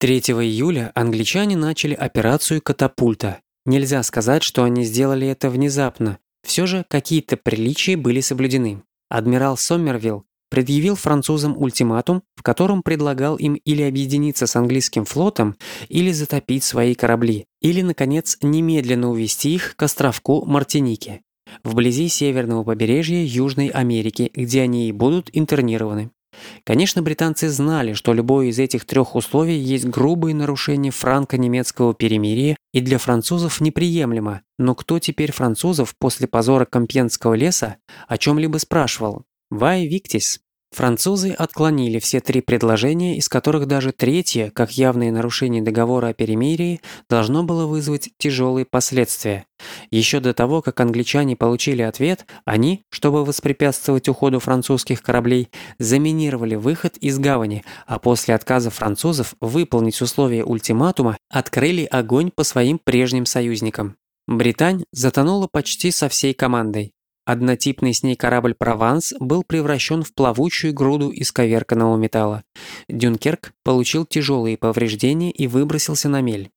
3 июля англичане начали операцию «Катапульта». Нельзя сказать, что они сделали это внезапно. Все же какие-то приличия были соблюдены. Адмирал Соммервилл предъявил французам ультиматум, в котором предлагал им или объединиться с английским флотом, или затопить свои корабли, или, наконец, немедленно увести их к островку Мартиники, вблизи северного побережья Южной Америки, где они и будут интернированы. Конечно, британцы знали, что любое из этих трех условий есть грубые нарушения франко-немецкого перемирия и для французов неприемлемо, но кто теперь французов после позора Компьенского леса о чем-либо спрашивал? «Вай Виктис?» Французы отклонили все три предложения, из которых даже третье, как явное нарушение договора о перемирии, должно было вызвать тяжелые последствия. Еще до того, как англичане получили ответ, они, чтобы воспрепятствовать уходу французских кораблей, заминировали выход из гавани, а после отказа французов выполнить условия ультиматума, открыли огонь по своим прежним союзникам. Британь затонула почти со всей командой. Однотипный с ней корабль «Прованс» был превращен в плавучую груду исковерканного металла. Дюнкерк получил тяжелые повреждения и выбросился на мель.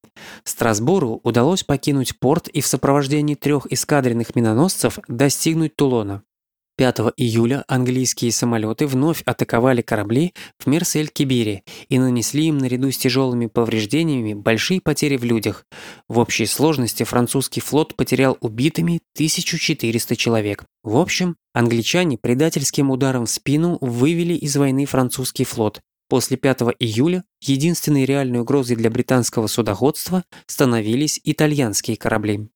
Страсбуру удалось покинуть порт и в сопровождении трех эскадренных миноносцев достигнуть Тулона. 5 июля английские самолеты вновь атаковали корабли в Мерсель-Кибире и нанесли им наряду с тяжелыми повреждениями большие потери в людях. В общей сложности французский флот потерял убитыми 1400 человек. В общем, англичане предательским ударом в спину вывели из войны французский флот. После 5 июля единственной реальной угрозой для британского судоходства становились итальянские корабли.